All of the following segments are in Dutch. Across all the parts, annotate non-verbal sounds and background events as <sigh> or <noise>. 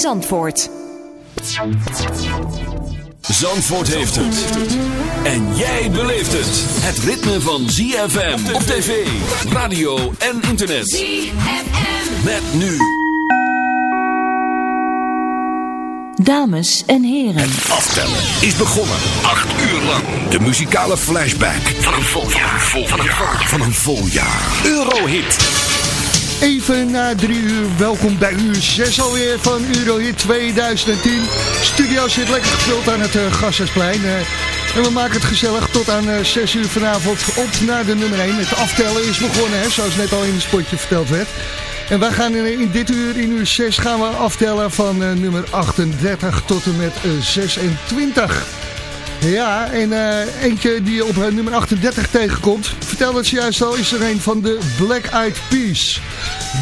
Zandvoort. Zandvoort heeft het. En jij beleeft het. Het ritme van ZFM op tv, radio en internet. ZFM. Met nu. Dames en heren. Aftellen is begonnen. Acht uur lang. De muzikale flashback van een vol jaar. Vol jaar. Van een vol jaar. Eurohit. Even na drie uur, welkom bij uur 6 alweer van Eurohit 2010. Studio zit lekker gevuld aan het uh, Gassersplein. eh, en we maken het gezellig tot aan uh, 6 uur vanavond op naar de nummer 1. Het aftellen is begonnen, hè, zoals net al in het spotje verteld werd. En wij gaan in, in dit uur, in uur 6, gaan we aftellen van eh, nummer 38 tot en met eh, 26. Ja, en eh, eentje die je op eh, nummer 38 tegenkomt, vertel het juist al, is er een van de Black Eyed Peas.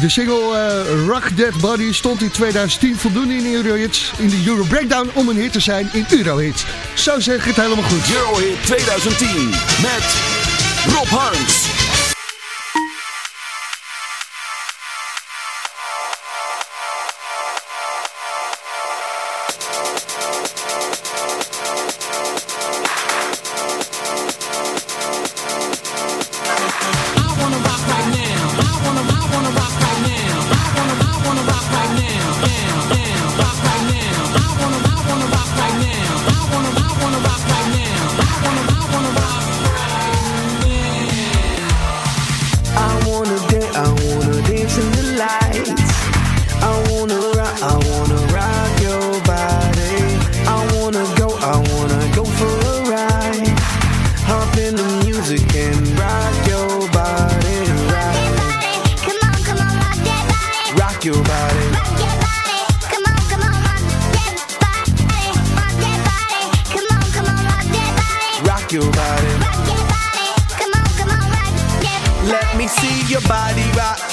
De single eh, Rock Dead Body stond in 2010 voldoende in Eurohits, in de Euro Breakdown om een hit te zijn in Eurohits. Zo zeg ik het helemaal goed. Eurohit 2010 met Rob Harms. Wanna go, I wanna go for a ride. Hop in the music and rock your body, right. Come on, come on, rock that body. Rock your body. Rock body. Come on, come on, rock that body. Rock that body. Come on, come on, rock that body. Rock your body. Rock that body. Come on, come on, rock that Let me see your body rock,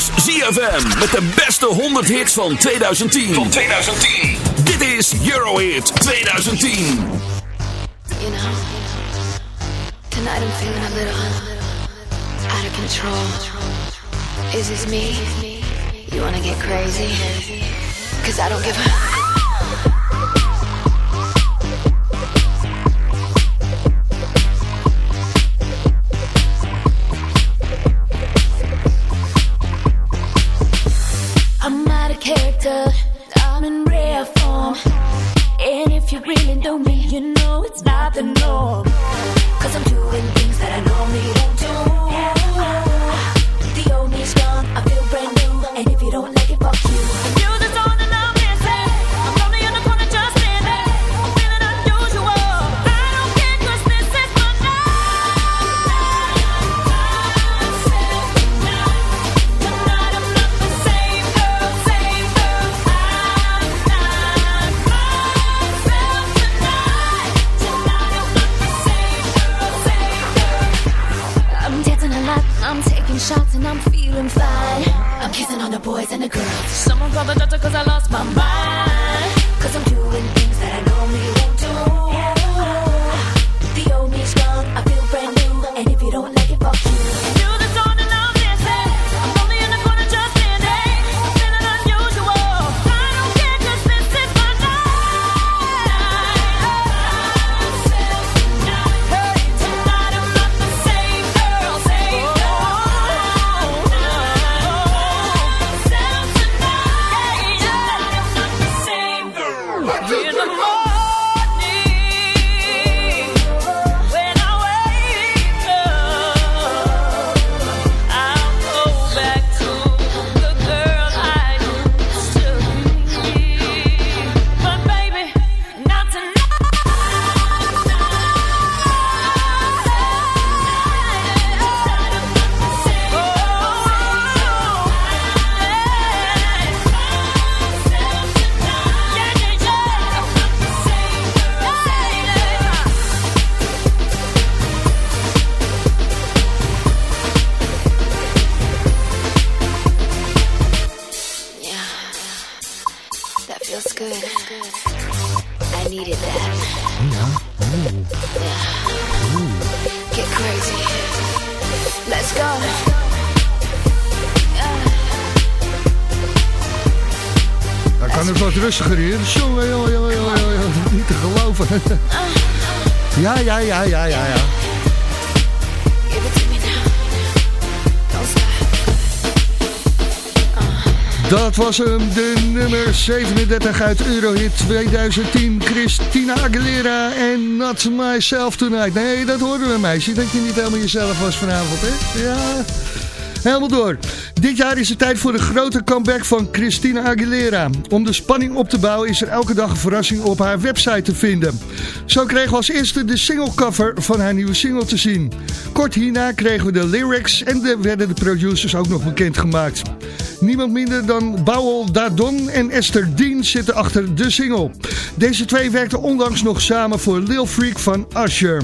Is ZFM met de beste 100 hits van 2010. Van 2010. Dit is Eurohit 2010. You know, tonight I'm feeling a little out of control. Is this me? You wanna get crazy? Cause I don't give a. it's not was hem, de nummer 37 uit Eurohit 2010. Christina Aguilera en Not Myself Tonight. Nee, dat hoorden we meisje, dat je niet helemaal jezelf was vanavond, hè? Ja, helemaal door. Dit jaar is het tijd voor de grote comeback van Christina Aguilera. Om de spanning op te bouwen is er elke dag een verrassing op haar website te vinden. Zo kregen we als eerste de singlecover van haar nieuwe single te zien. Kort hierna kregen we de lyrics en de, werden de producers ook nog bekendgemaakt. Niemand minder dan Bouwel Dadon en Esther Dean zitten achter de single. Deze twee werkten onlangs nog samen voor Lil Freak van Usher.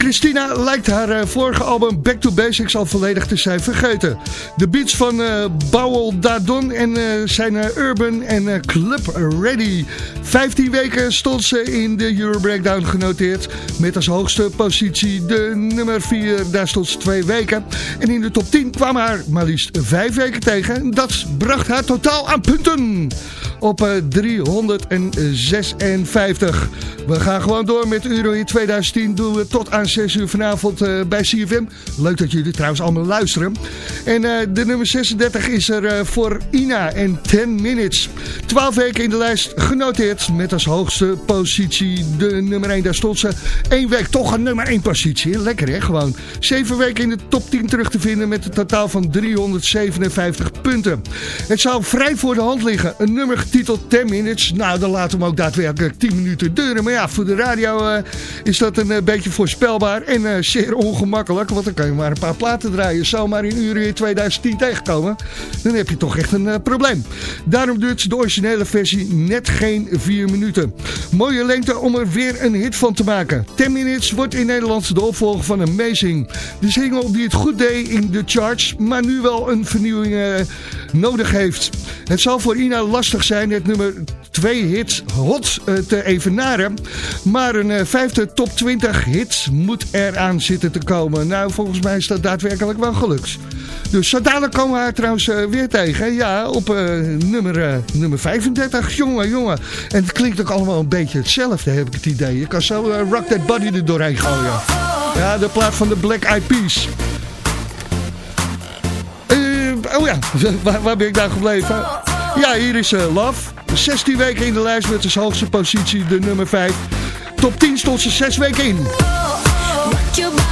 Christina lijkt haar eh, vorige album Back to Basics al volledig te zijn vergeten. De beats van eh Bouwel Dadon en eh, zijn urban en club ready. 15 weken stond ze in de Euro Breakdown genoteerd. Met als hoogste positie de nummer 4. Daar stond ze twee weken. En in de top 10 kwam haar maar liefst 5 weken tegen. Dat bracht haar totaal aan punten. Op eh, 356. We gaan gewoon door met Euro in 2010. Doen we tot aan 6 uur vanavond eh, bij CFM. Leuk dat jullie trouwens allemaal luisteren. En eh, de nummer 36 is er eh, voor Ina en 10 Minutes. 12 weken in de lijst genoteerd met als hoogste positie de nummer 1. Daar stond ze één week toch een nummer 1 positie. Lekker hè, gewoon. 7 weken in de top 10 terug te vinden met een totaal van 357 punten. Het zou vrij voor de hand liggen. Een nummer getiteld 10 Minutes. Nou, dan laten we hem ook daadwerkelijk 10 minuten duren. Maar ja, voor de radio eh, is dat een eh, beetje voorspelbaar en eh, zeer ongemakkelijk. Want dan kan je maar een paar platen draaien. Zomaar in uren in 2010 tegenkomen. Dan heb je toch echt een probleem. Daarom duurt de originele versie net geen 4 minuten. Mooie lengte om er weer een hit van te maken. 10 Minutes wordt in Nederland de opvolger van Amazing. De single die het goed deed in de charts, maar nu wel een vernieuwing nodig heeft. Het zal voor Ina lastig zijn het nummer 2 hits hot eh, te evenaren. Maar een eh, vijfde top 20 hits moet eraan zitten te komen. Nou, volgens mij is dat daadwerkelijk wel gelukt. Dus zo komen we haar trouwens eh, weer tegen. Ja, op nummer, nummer 35. Jongen, jongen. En het klinkt ook allemaal een beetje hetzelfde, heb ik het idee. Je kan zo Rock That Body er doorheen gooien. Ja, de plaat van de Black Eyed Peas. Oh ja, <laughs> waar, waar ben ik nou gebleven? Ja, hier is eh, Love. 16 weken in de lijst met als hoogste positie de nummer 5. Top 10 stond ze 6 weken in. Rock your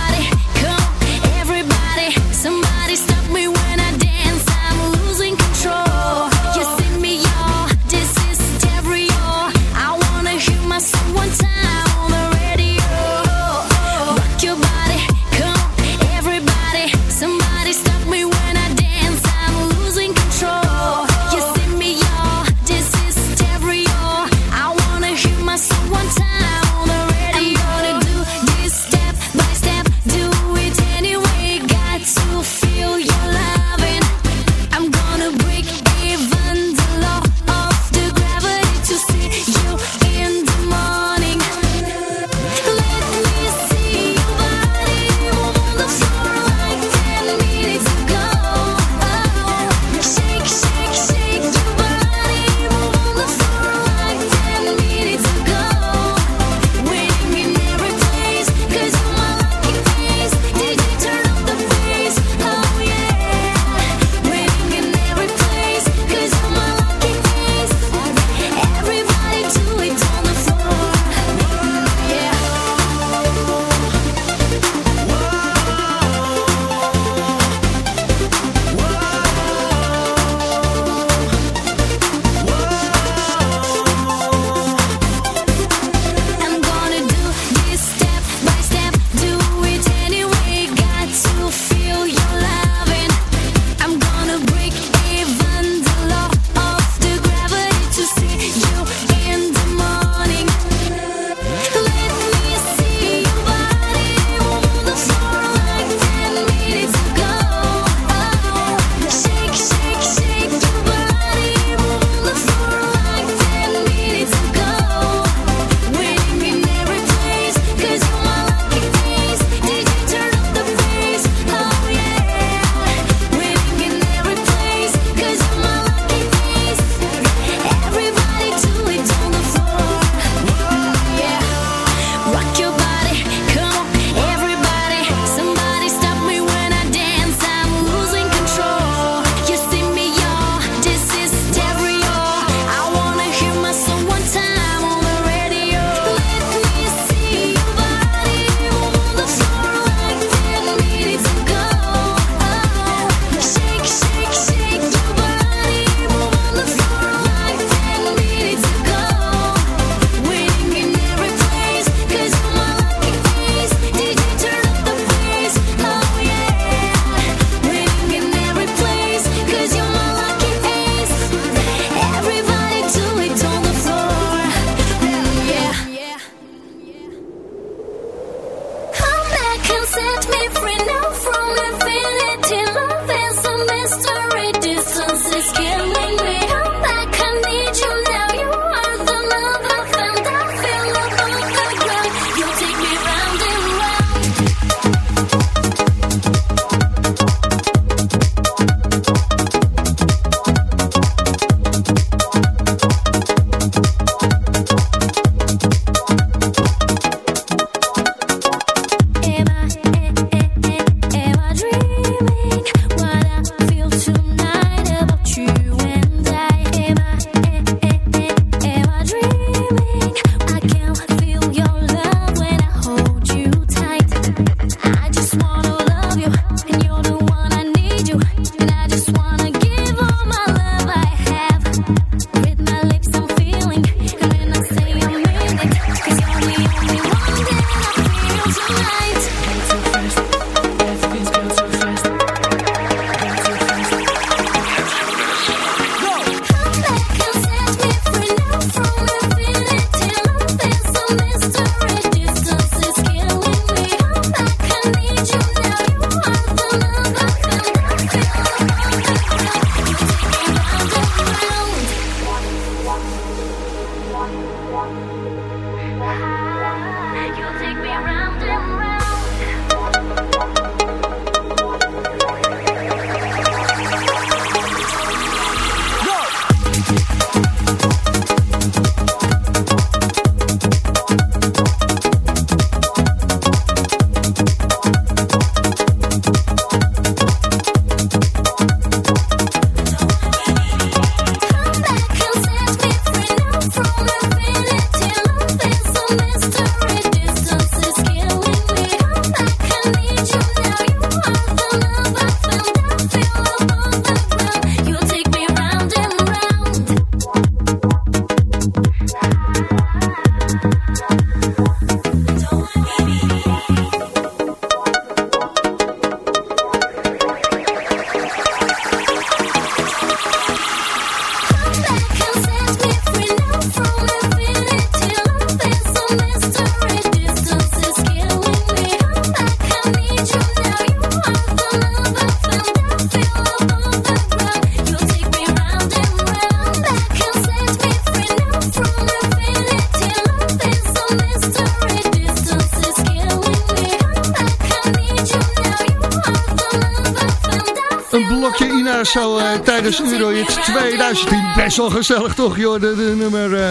tijdens Eurohit 2010. Best wel gezellig toch, joh. De, nummer eh,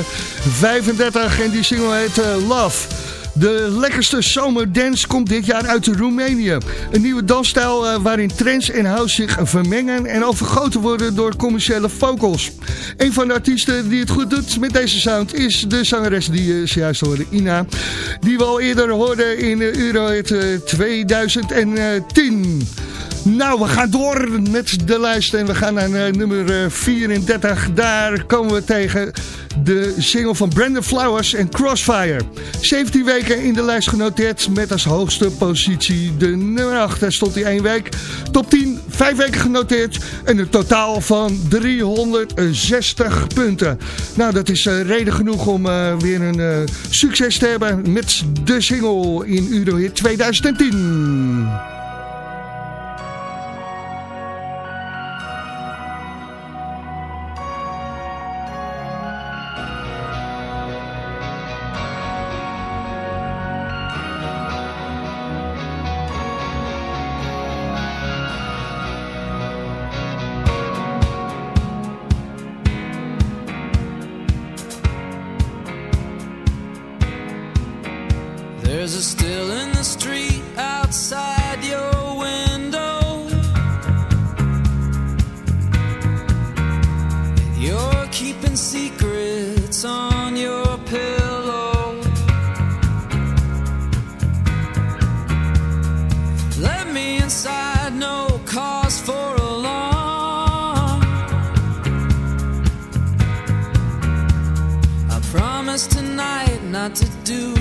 35 en die single heet eh, Love. De lekkerste zomerdance komt dit jaar uit Roemenië. Een nieuwe dansstijl eh, waarin trends en house zich vermengen en overgoten worden door commerciële vocals. Een van de artiesten die het goed doet met deze sound is de zangeres die je zojuist hoorde, Ina. Die we al eerder hoorden in Eurohit eh, 2010. Nou, we gaan door met de lijst en we gaan naar eh, nummer eh, 34. Daar komen we tegen de single van Brandon Flowers en Crossfire. 17 weken in de lijst genoteerd met als hoogste positie de nummer 8. Daar stond hij één week. Top 10, 5 weken genoteerd en een totaal van 360 punten. Nou, dat is eh, reden genoeg om eh, weer een eh, succes te hebben met de single in Eurohit 2010. Keeping secrets on your pillow. Let me inside, no cause for alarm. I promise tonight not to do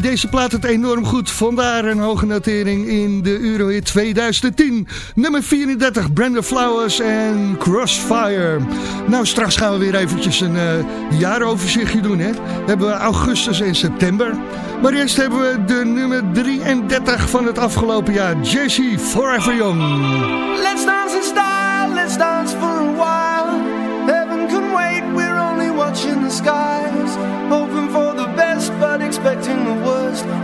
Deze plaat het enorm goed. Vandaar een hoge notering in de Eurohit 2010. Nummer 34, Brenda Flowers en Crossfire. Nou, straks gaan we weer eventjes een eh, jaaroverzichtje doen. Hè? Hebben we augustus en september. Maar eerst hebben we de nummer 33 van het afgelopen jaar. Jessie, Forever Young. Let's dance in style, let's dance for a while.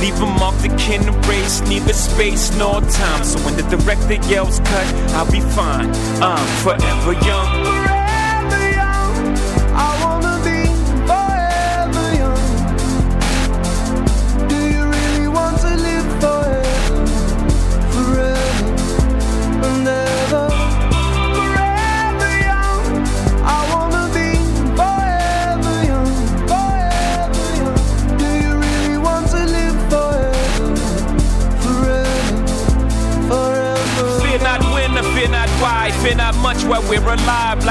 Leave them off the kin race, neither space nor time. So when the director yells cut, I'll be fine. I'm forever young.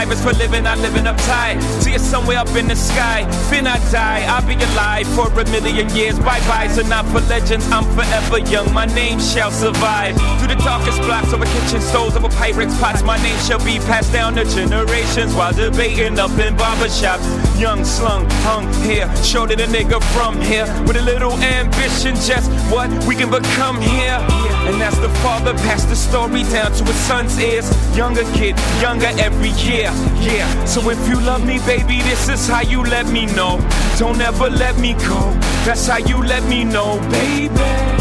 Life is for living, not living uptight. See it somewhere up in the sky. Fear not die. I'll be alive for a million years. Bye byes are not for legends. I'm forever young. My name shall survive. Through the darkest blocks over kitchen stoves, over Pyrex pots. My name shall be passed down to generations while debating up in barbershops. Young, slung, hung here. To the nigga from here. With a little ambition, just what we can become here. And as the father passed the story down to his son's ears, younger kid, younger every year. Yeah, so if you love me, baby, this is how you let me know. Don't ever let me go. That's how you let me know, baby.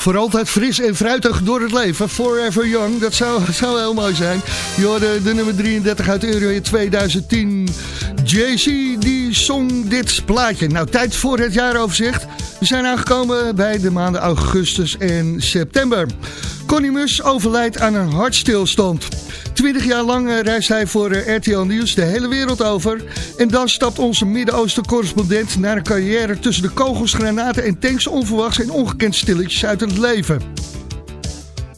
Voor altijd fris en fruitig door het leven. Forever Young, dat zou, zou heel mooi zijn. Je hoorde de nummer 33 uit Euro in 2010. JC die zong dit plaatje. Nou, tijd voor het jaaroverzicht. We zijn aangekomen bij de maanden augustus en september. Connie Mus overlijdt aan een hartstilstand. Twintig jaar lang eh, reist hij voor eh, RTL Nieuws de hele wereld over. En dan stapt onze Midden-Oosten-correspondent naar een carrière tussen de kogels, granaten en tanks onverwachts en ongekend stilletjes uit het leven.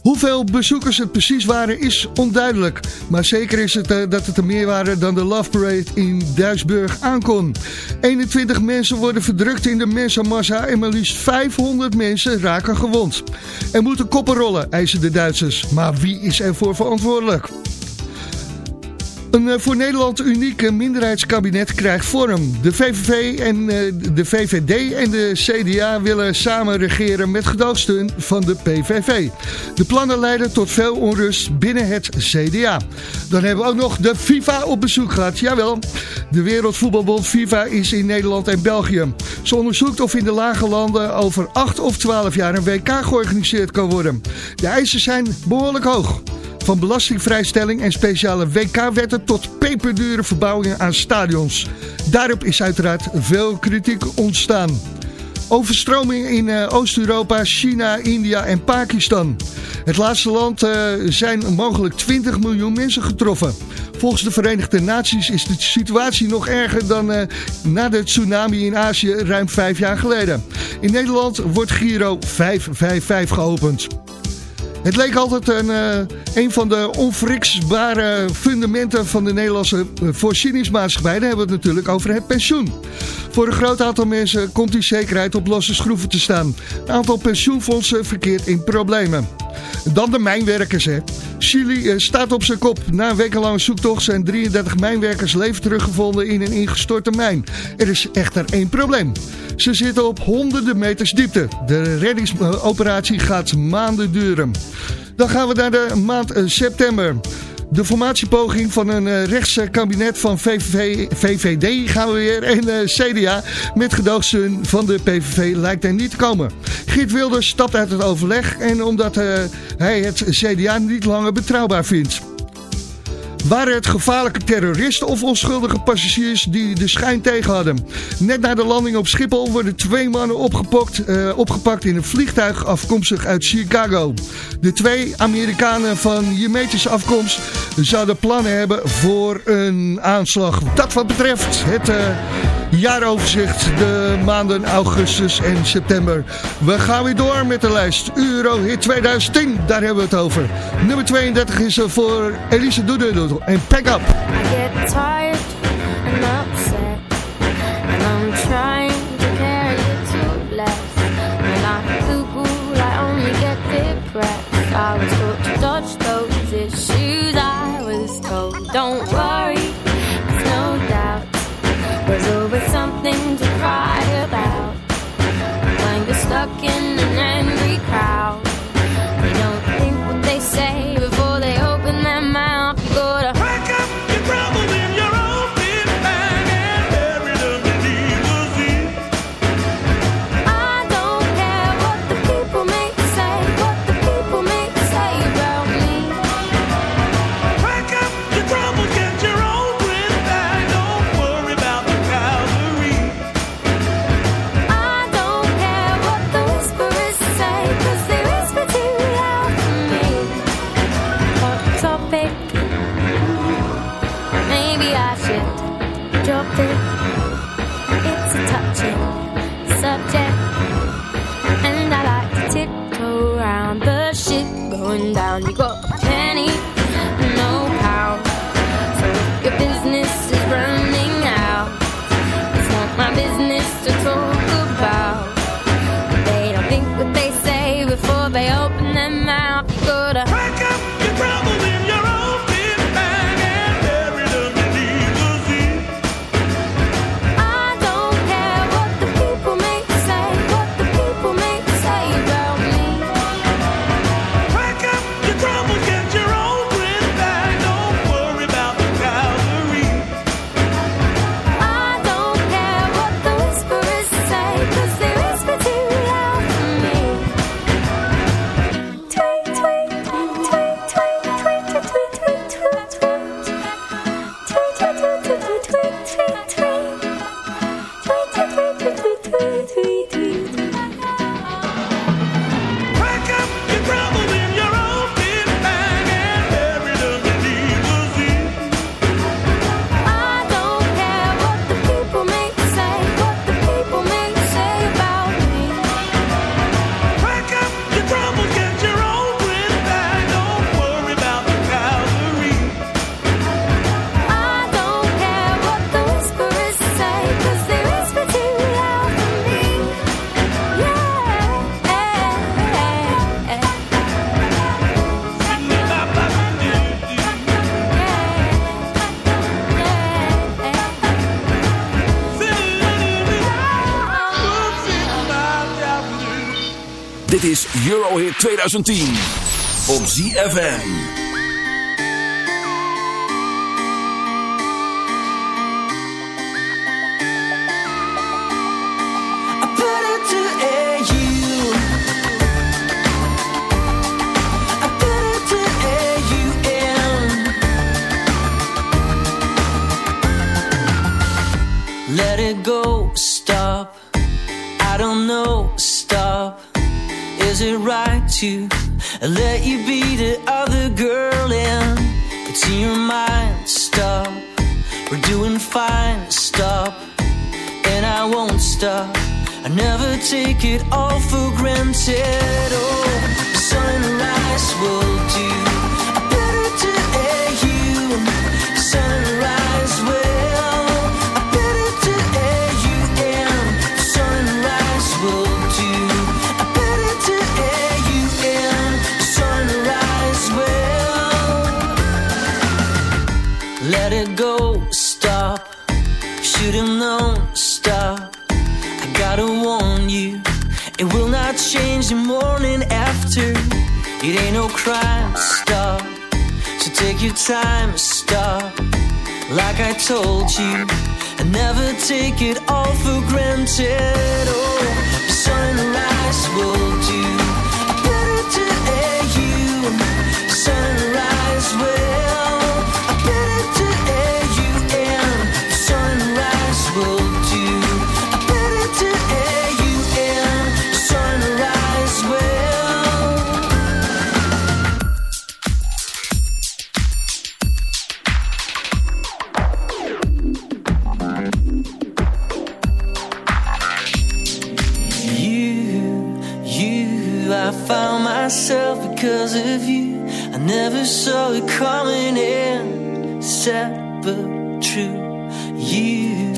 Hoeveel bezoekers het precies waren is onduidelijk. Maar zeker is het eh, dat het er meer waren dan de Love Parade in Duisburg aankon. 21 mensen worden verdrukt in de mensenmassa en maar liefst 500 mensen raken gewond. Er moeten koppen rollen, eisen de Duitsers. Maar wie is ervoor verantwoordelijk? Een eh, voor Nederland uniek eh, minderheidskabinet krijgt vorm. De VVV en eh, de VVD en de CDA willen samen regeren met gedoogsteun van de PVV. De plannen leiden tot veel onrust binnen het CDA. Dan hebben we ook nog de FIFA op bezoek gehad. Jawel, de Wereldvoetbalbond FIFA is in Nederland en België. Ze onderzoekt of in de lage landen over 8 of 12 jaar een WK georganiseerd kan worden. De eisen zijn behoorlijk hoog. Van belastingvrijstelling en speciale WK-wetten tot peperdure verbouwingen aan stadions. Daarop is uiteraard veel kritiek ontstaan. Overstroming in eh, Oost-Europa, China, India en Pakistan. Het laatste land eh, zijn mogelijk 20 miljoen mensen getroffen. Volgens de Verenigde Naties is de situatie nog erger dan eh, na de tsunami in Azië ruim vijf jaar geleden. In Nederland wordt Giro 555 geopend. Het leek altijd een, eh, een van de onwriksbare fundamenten van de Nederlandse eh, voorzieningsmaatschappij. Dan hebben we het natuurlijk over het pensioen. Voor een groot aantal mensen komt die zekerheid op losse schroeven te staan. Een aantal pensioenfondsen verkeert in problemen. Dan de mijnwerkers, hè. Chili eh, staat op zijn kop. Na een wekenlange zoektocht zijn 33 mijnwerkers leven teruggevonden in een ingestorte mijn. Er is echter één probleem. Ze zitten op honderden meters diepte. De reddingsoperatie gaat maanden duren. Dan gaan we naar de maand eh, september. De formatiepoging van een uh, rechtse kabinet van VVV, VVD gaan we weer en eh, CDA met gedoogsteun van de PVV lijkt er niet te komen. Geert Wilders stapt uit het overleg en omdat eh, hij het CDA niet langer betrouwbaar vindt. Waren het gevaarlijke terroristen of onschuldige passagiers die de schijn tegen hadden? Net na de landing op Schiphol worden twee mannen opgepakt, eh, opgepakt in een vliegtuig afkomstig uit Chicago. De twee Amerikanen van Jemetische afkomst zouden plannen hebben voor een aanslag. Dat wat betreft het eh, jaaroverzicht, de maanden augustus en september. We gaan weer door met de lijst. Eurohit 2010, daar hebben we het over. Nummer 32 is er voor Elise Doedoedel en Pack Up. I get tired 2010 op ZFM. Stop. So take your time, stop. Like I told you, I never take it all for granted. Oh, sunrise will do. Better to you, sunrise will. Because of you. I never saw it coming in, sad but true. You,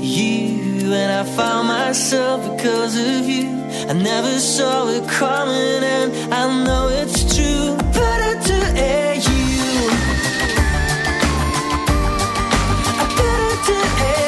you, and I found myself because of you. I never saw it coming, and I know it's true. Better to air you. I better to air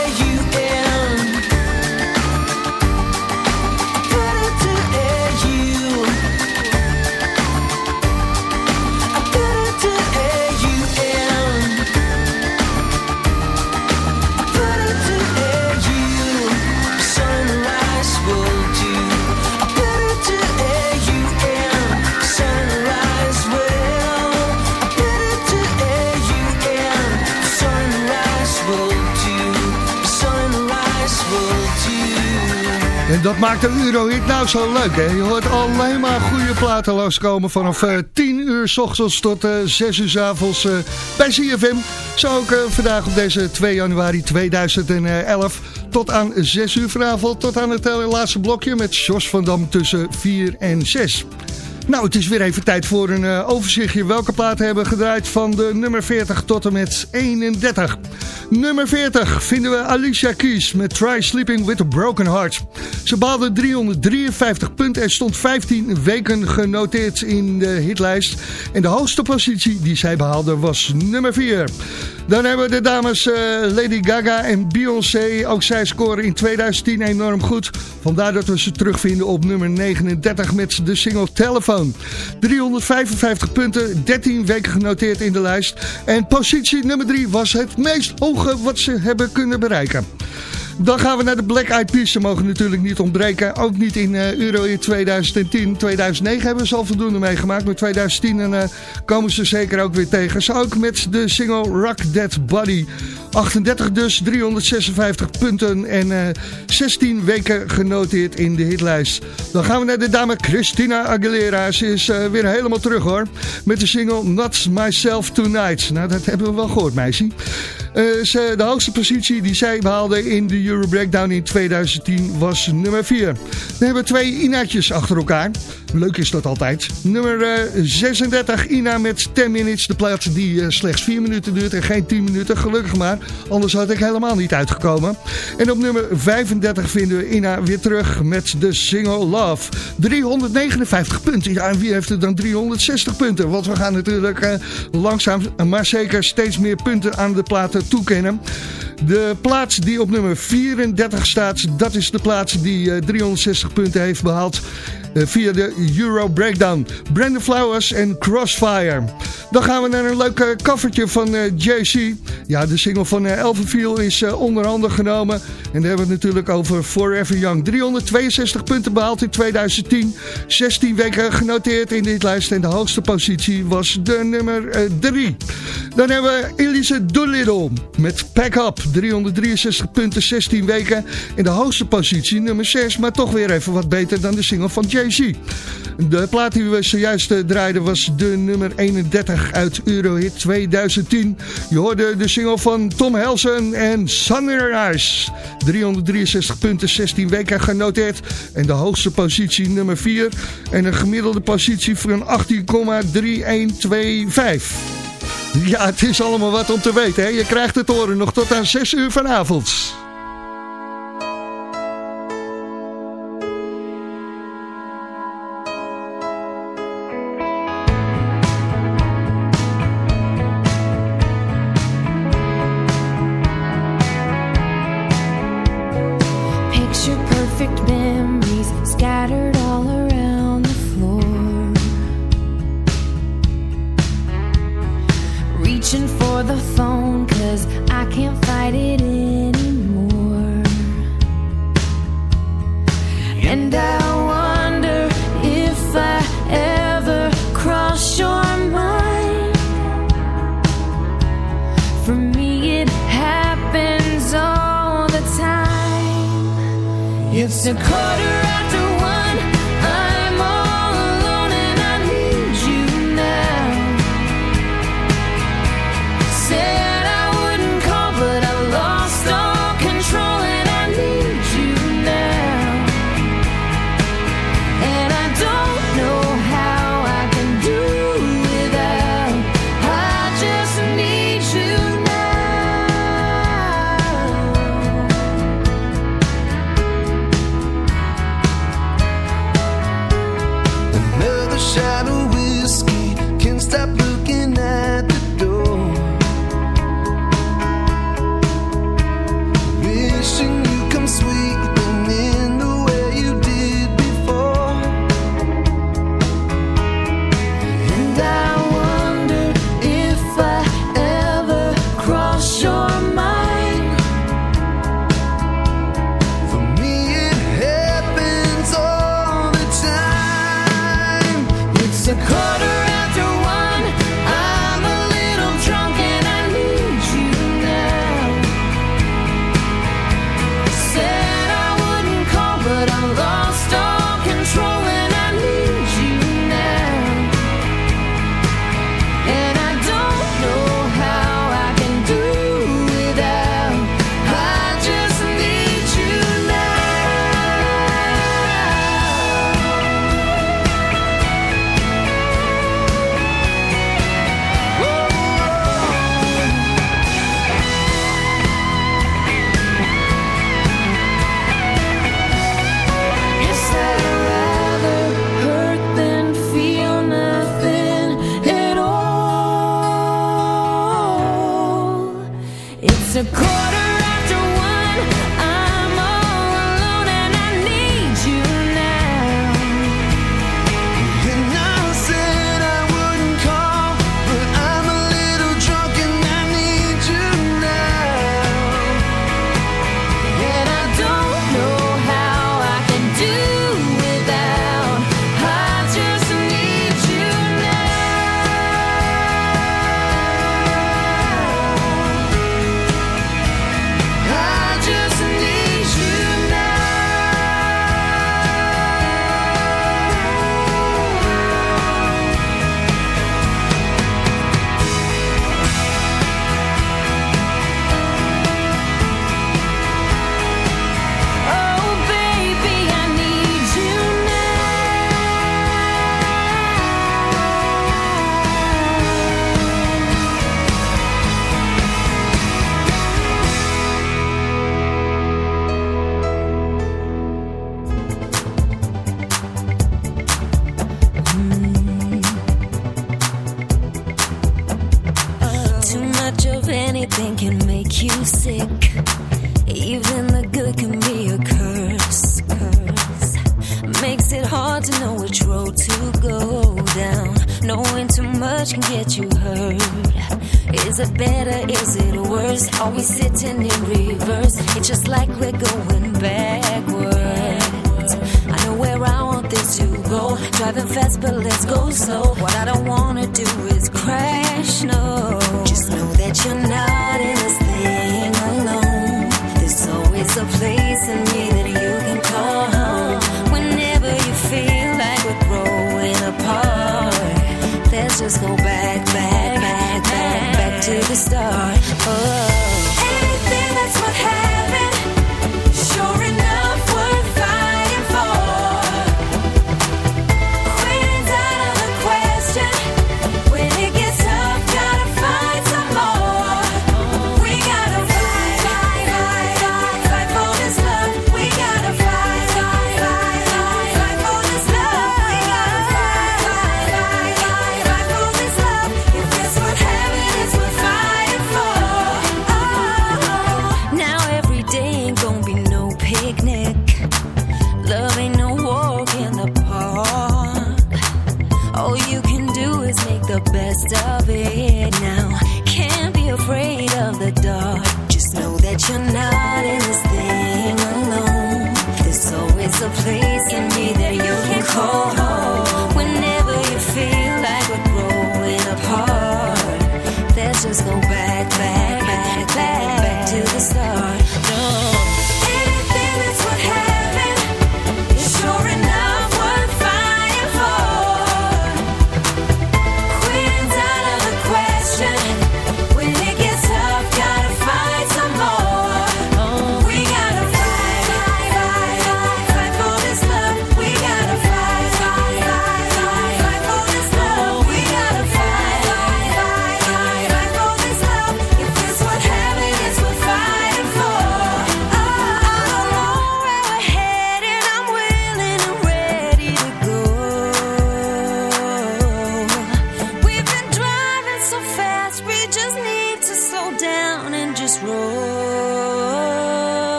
Dat maakt de Eurohit nou zo leuk, hè? Je hoort alleen maar goede platen loskomen vanaf eh 10 uur s ochtends tot eh 6 uur s avonds eh, bij CFM. Zo ook eh, vandaag op deze 2 januari 2011 tot aan 6 uur vanavond, tot aan het eh, laatste blokje met Jos van Dam tussen 4 en 6. Nou, het is weer even tijd voor een eh, overzichtje welke platen hebben gedraaid van de nummer 40 tot en met 31. Nummer 40 vinden we Alicia Keys met Try Sleeping with a Broken Heart. Ze behaalde 353 punten en stond 15 weken genoteerd in de hitlijst. En de hoogste positie die zij behaalde was nummer 4. Dan hebben we de dames eh, Lady Gaga en Beyoncé. Ook zij scoren in 2010 enorm goed. Vandaar dat we ze terugvinden op nummer 39 met de single Telephone. 355 punten, 13 weken genoteerd in de lijst. En positie nummer 3 was het meest hoge wat ze hebben kunnen bereiken. Dan gaan we naar de Black Eyed Peas. Ze mogen natuurlijk niet ontbreken. Ook niet in eh, Euro in 2010. 2009 hebben ze al voldoende meegemaakt. Maar 2010 en, eh, komen ze zeker ook weer tegen. Zo ook met de single Rock That Body. 38 dus, 356 punten en eh, 16 weken genoteerd in de hitlijst. Dan gaan we naar de dame Christina Aguilera. Ze is eh, weer helemaal terug hoor. Met de single Not Myself Tonight. Nou, dat hebben we wel gehoord meisje. Eh, ze, de hoogste positie die zij behaalde in de Euro Breakdown in 2010 was nummer 4. Dan hebben we twee Ina'tjes achter elkaar. Leuk is dat altijd. Nummer eh, 36, Ina met 10 Minutes. De plaats die eh, slechts 4 minuten duurt en geen 10 minuten. Gelukkig maar, anders had ik helemaal niet uitgekomen. En op nummer 35 vinden we Ina weer terug met de single Love. 359 punten. Ja, en wie heeft er dan 360 punten? Want we gaan natuurlijk eh, langzaam, maar zeker steeds meer punten aan de platen toekennen. De plaats die op nummer 34 staat, dat is de plaats die eh, 360 punten heeft behaald. eh, via de Euro Breakdown. Brandon Flowers en Crossfire. Dan gaan we naar een leuk eh, covertje van eh, JC. Ja, de single van Elvenviel is onder andere genomen. En daar hebben we het natuurlijk over Forever Young. 362 punten behaald in 2010. 16 weken genoteerd in dit lijst. En de hoogste positie was de nummer 3. Dan hebben we Elise Doolittle met Pack Up. 363 punten, 16 weken. In de hoogste positie, nummer 6. Maar toch weer even wat beter dan de single van Jay-Z. De plaat die we zojuist uh, draaiden was de nummer 31 uit Eurohit 2010. Je hoorde de single van Tom Helsen en Sunrise. 363 punten, 16 weken genoteerd. En de hoogste positie nummer 4. En een gemiddelde positie van 18,3125. Ja, het is allemaal wat om te weten. Hè? Je krijgt het horen nog tot aan 6 uur vanavond.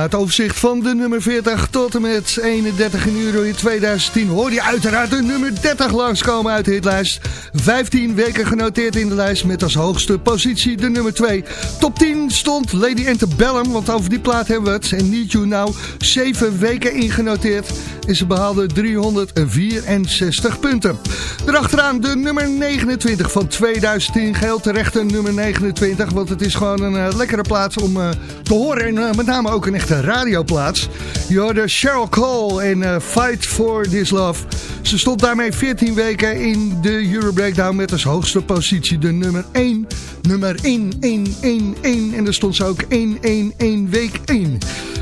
Na het overzicht van de nummer 40 tot en met 31 in euro in 2010 hoor je uiteraard de nummer 30 langskomen uit de hitlijst. 15 weken genoteerd in de lijst met als hoogste positie de nummer 2. Top 10 stond Lady Antebellum, want over die plaat hebben we het. En Need You Now, 7 weken ingenoteerd en ze behaalde 364 punten. Daarachteraan de nummer 29 van 2010, geheel terecht een nummer 29, want het is gewoon een eh, lekkere plaats om eh, te horen en eh, met name ook een echte radioplaats. Je hoorde Cheryl Cole en Fight for This Love. Ze stond daarmee 14 weken in de Euro Breakdown met als hoogste positie de nummer 1. Nummer 1, 1, 1, 1. En daar stond ze ook 1, 1, 1 week 1.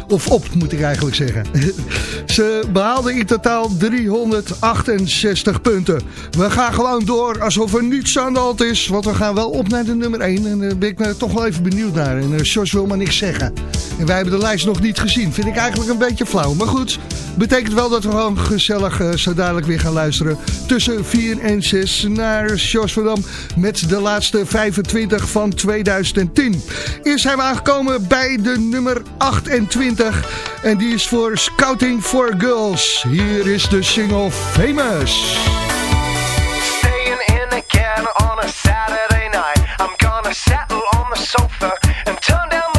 Of op, moet ik eigenlijk zeggen. <laughs> Ze behaalde in totaal 368 punten. We gaan gewoon door alsof er niets aan de hand is. Want we gaan wel op naar de nummer 1. En daar ben ik me toch wel even benieuwd naar. En uh, wil maar niks zeggen. En wij hebben de lijst nog niet gezien. Vind ik eigenlijk een beetje flauw. Maar goed, betekent wel dat we gewoon gezellig uh, zo dadelijk weer gaan luisteren. Tussen 4 en 6 naar Jos Verdam. Met de laatste 25 van 2010. Eerst zijn we aangekomen bij de nummer 28. En die is voor Scouting for Girls. Hier is de single Famous. On a Saturday night. I'm gonna settle on the sofa and turn down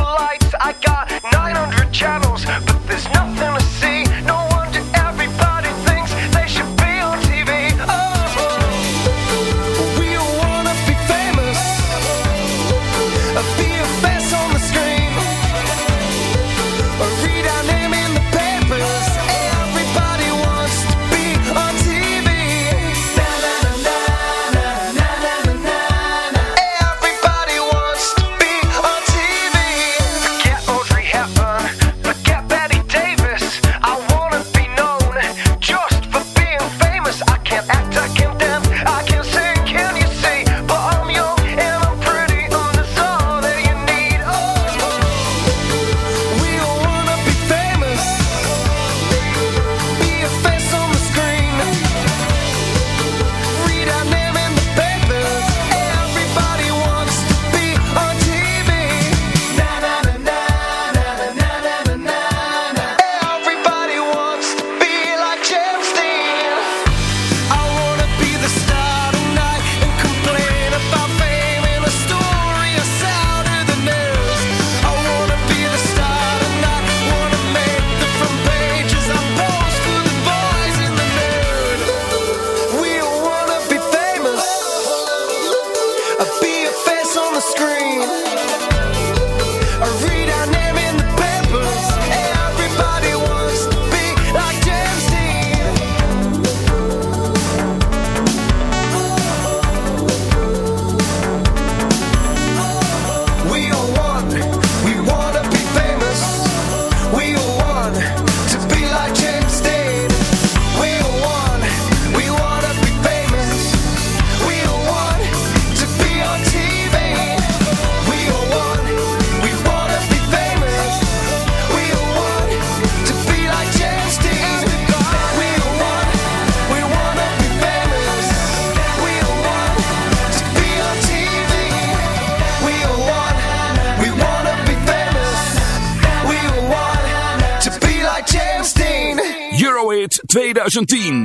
2010.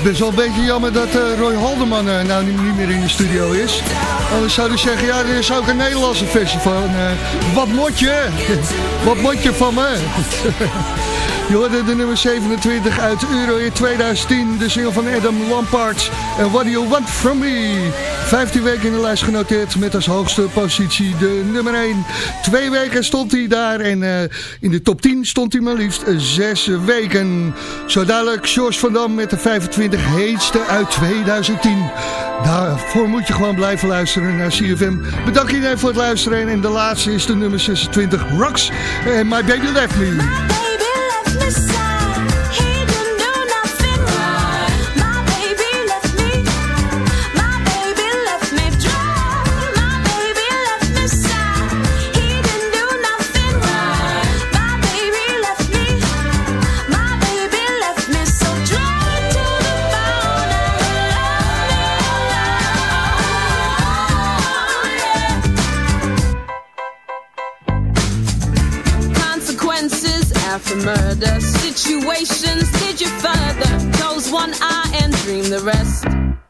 is best wel een beetje jammer dat eh, Roy Haldeman eh, nou niet meer in de studio is. Anders zou hij zeggen, ja, er is ook een Nederlandse versie van. Eh, wat moet je? <laughs> wat moet je van me? <laughs> Je hoorde de nummer 27 uit Euro in 2010, de single van Adam Lampard. En What Do You Want From Me? 15 weken in de lijst genoteerd met als hoogste positie de nummer 1. Twee weken stond hij daar en eh, in de top 10 stond hij maar liefst eh, 6 weken. Zo dadelijk George van Dam met de 25 heetste uit 2010. Daarvoor moet je gewoon blijven luisteren naar CFM. Bedankt iedereen voor het luisteren en de laatste is de nummer 26 Rocks en My Baby Left Me. The rest.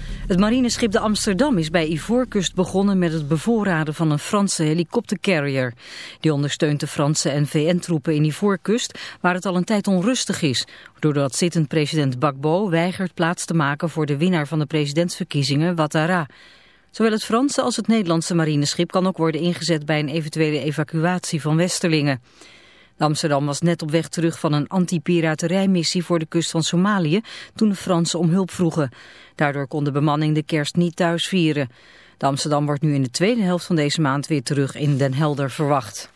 Het marineschip de Amsterdam is bij Ivoorkust begonnen met het bevoorraden van een Franse helikoptercarrier. Die ondersteunt de Franse en VN-troepen in Ivoorkust, waar het al een tijd onrustig is. Doordat zittend president Gbagbo weigert plaats te maken voor de winnaar van de presidentsverkiezingen, Ouattara. Zowel het Franse als het Nederlandse marineschip kan ook worden ingezet bij een eventuele evacuatie van Westerlingen. Amsterdam was net op weg terug van een anti-piraterijmissie voor de kust van Somalië toen de Fransen om hulp vroegen. Daardoor kon de bemanning de kerst niet thuis vieren. Amsterdam wordt nu in de tweede helft van deze maand weer terug in Den Helder verwacht.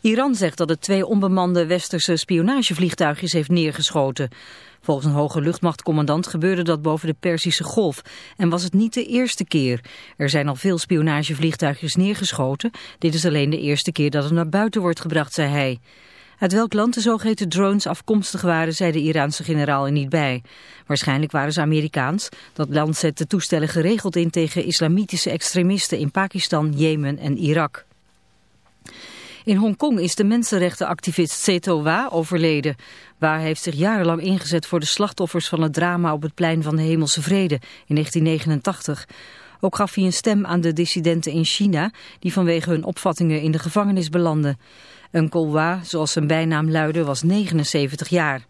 Iran zegt dat het twee onbemande westerse spionagevliegtuigjes heeft neergeschoten. Volgens een hoge luchtmachtcommandant gebeurde dat boven de Perzische Golf en was het niet de eerste keer. Er zijn al veel spionagevliegtuigjes neergeschoten. Dit is alleen de eerste keer dat het naar buiten wordt gebracht, zei hij. Uit welk land de zogeheten drones afkomstig waren, zei de Iraanse generaal er niet bij. Waarschijnlijk waren ze Amerikaans. Dat land zet de toestellen geregeld in tegen islamitische extremisten in Pakistan, Jemen en Irak. In Hongkong is de mensenrechtenactivist Seto Wa overleden. Wa heeft zich jarenlang ingezet voor de slachtoffers van het drama op het plein van de Hemelse Vrede in 1989. Ook gaf hij een stem aan de dissidenten in China die vanwege hun opvattingen in de gevangenis belanden. Uncle Wa, zoals zijn bijnaam luidde, was 79 jaar.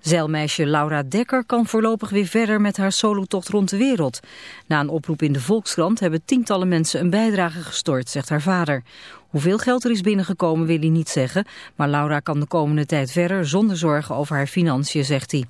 Zeilmeisje Laura Dekker kan voorlopig weer verder met haar solotocht rond de wereld. Na een oproep in de Volkskrant hebben tientallen mensen een bijdrage gestort, zegt haar vader. Hoeveel geld er is binnengekomen wil hij niet zeggen, maar Laura kan de komende tijd verder zonder zorgen over haar financiën, zegt hij.